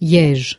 jež